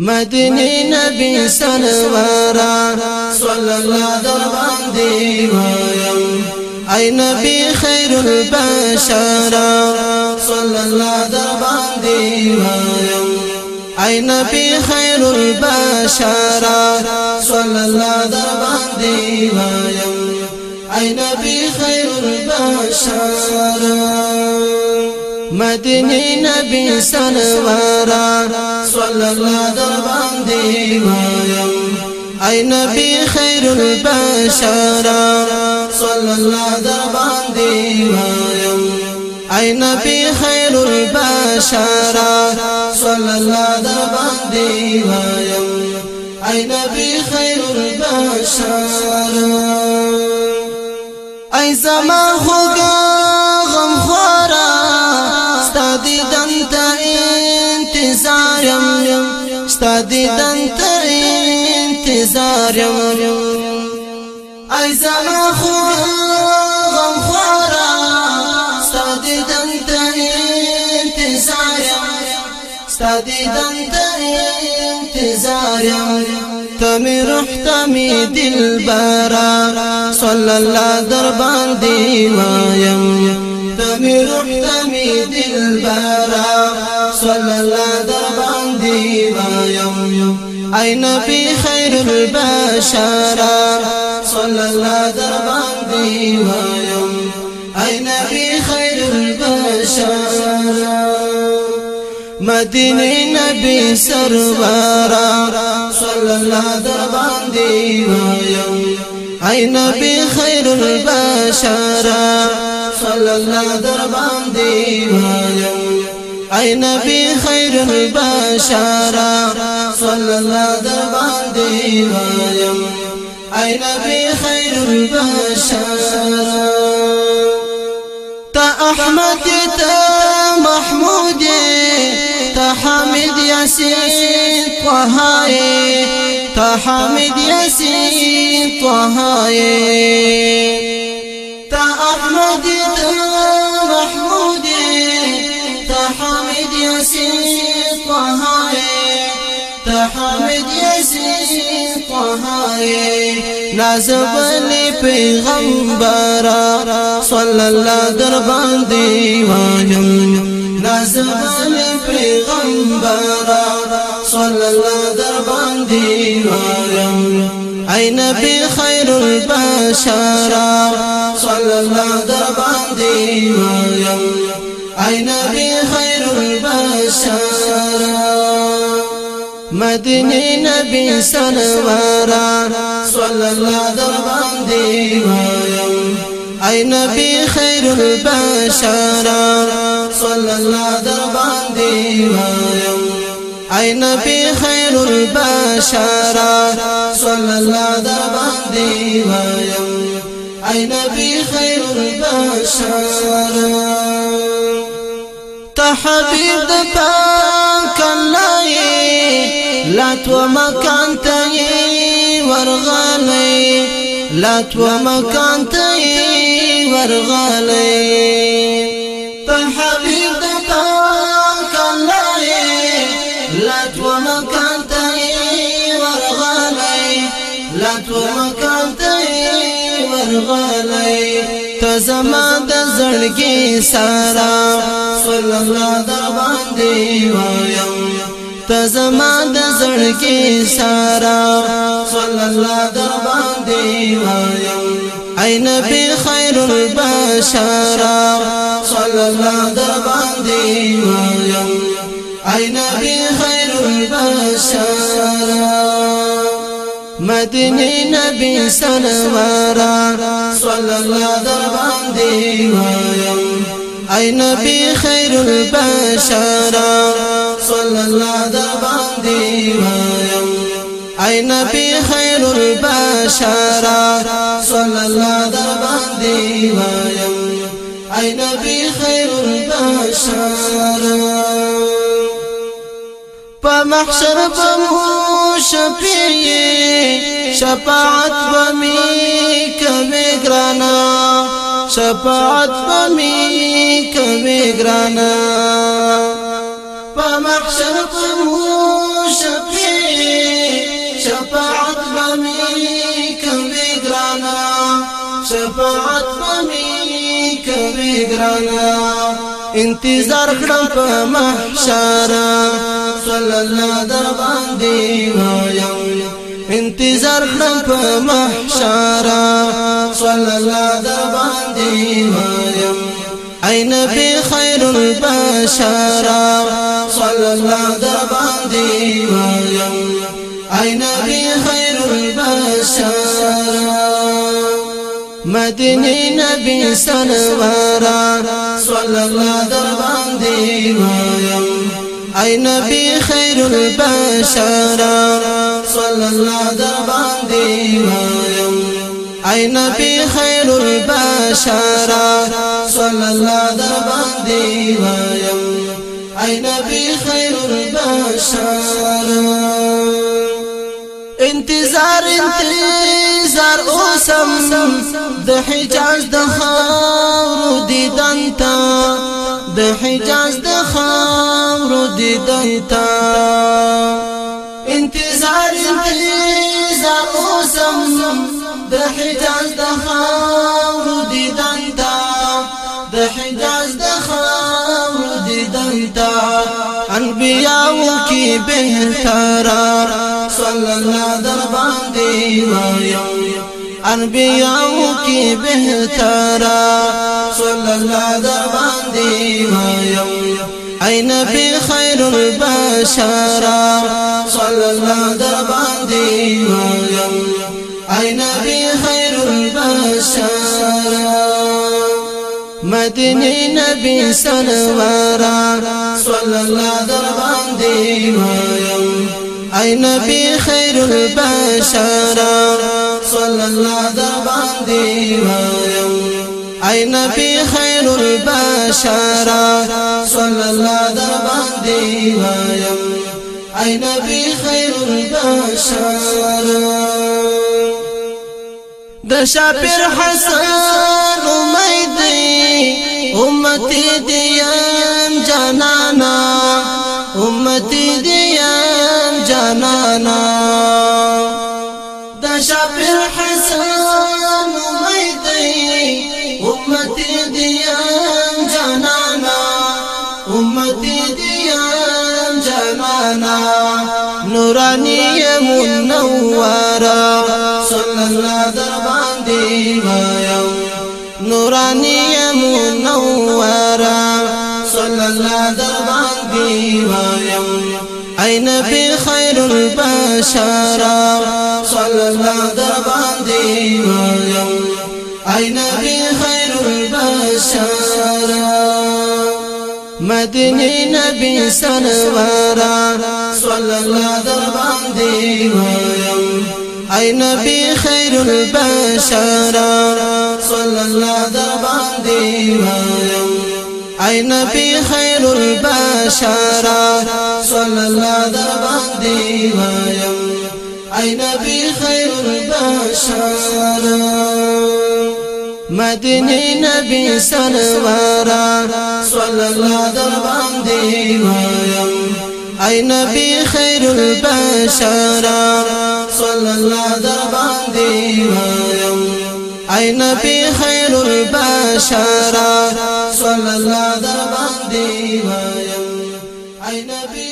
مدینه نبی سرورا صلی الله در باندې وایم ای نبی خیر البشر صلی الله در باندې وایم ای نبی خیر البشر صلی الله در باندې وایم ای نبی خیر البشر مدینه نبی سرورا صلی الله در باندې وایم ای نبی خیر البشر صلی الله در باندې وایم ای نبی خیر البشر صلی الله در باندې وایم ای نبی خیر البشر ای زما خوګا ستا دیدن انتظار یم ای زما خو غم خورا ستا دیدن ته انتظار یم ستا دیدن ته انتظار یم تمی روح تمی دل بارا صلی الله در باندې روح تمی دل بارا صلی الله در باندې وایم ای نبی خیر البشر صلی الله در باندې وایم ای نبی خیر البشر مدینه نبی سرورا صلی الله در باندې وایم ای نبی خیر البشر صلی الله باندې وایم ای نبی خیر البشر صلی الله در باندې وایم ای نبی خیر البشر تا احمد تا محمود تا حمید یاسین طه تا حمید یاسین طه تا أحمد تا محمود حامد ياسين طه تحمد ياسين طه نازب پیغمبر صلی الله در باندې وایم نازب پیغمبر صلی الله در باندې وایم ای نبی خیر البشر. صلی الله در باندې وایم ای نبی البشر. مدینه نبی سرورا صلی الله در باندې وایم ای نبی خیر البشر. صلی الله در باندې وایم ای نبی البشر. صلی الله در باندې وایم ای نبی خیر البشر. حبيب د پاک الله لا تو مکان ته ورغلې لا تو مکان ته ورغلې لا تو مکان ته ورغلې لا تو مکان ته ورغلې ته زما د زړګي سارا صلی الله در باندې وایم. ته زما د زړګي سارا صلی الله در باندې وایم. ای نبی خیر البشر صلی الله در باندې وایم. ای نبی خیر مدینه نبی سنوارا صلی الله در باندې وایم ای نبی خیر البشر صلی الله در باندې وایم ای نبی خیر البشر صلی الله در باندې وایم ای نبی خیر البشر محشر بمو شفیع شفاعت بمي کوي شفاعت بمي کوي فمحشر په بمو شفاعت بمي کوي شفاعت بمي کوي انتظار کړم په محشر صلی الله در باندې انتظار په محشر صلی الله در باندې وایم اي نبي خير البشر صلى الله در باندې وایم اي نبي خير البشر مدینه نبی سنوارا. صلی الله در باندې وایم ای نبی خیر البشر. صلی الله در باندې وایم ای نبی البشر. صلی الله در باندې وایم ای نبی البشر. انتظار انتظار اوسم. د حجاز د خاور دیدن د حجاز د خاور دیدن تا انتظار انتظار اوسم د حجاز د خاور دیدن تا د حجاز د خاور دیدن تا انبیاء کی بهترا صلی الله در باندې وایم انبیاء کی بهترا صلی الله در باندې وایم ای نبی خیر البشر صلی الله در باندې وایم ای نبی خیر البشر مدینه نبی سنوارا صلی الله در باندې وایم اي نبي خير صلى الله در باندې وایم نبي خير البشر. صلى الله در باندې وایم نبي خير البشر. د شاپر حسن امید امتی دیم جانانا امتی دیم جانانا. دیم جانانا امتی دیم جانانا نورانی منورا صلی اللہ در باندی وایم نورانی منورا صلی اللہ در باندی وایم اي نبي خير البشر؟ صلى الله در باندې اي نبي مدينة نبي سنوارا صلى الله در باندې وایم أي نبي خير البشر صلى الله در باندې وایم أي نبي خير البشر صلى الله در باندې وایم أي نبي خير البشر. مدینه نبی سنوارا صلی الله در باندې وایم اي نبي خير البشر صلى الله در باندې وایم اي نبي خير البشر صلى الله در باندې وایم اي نبي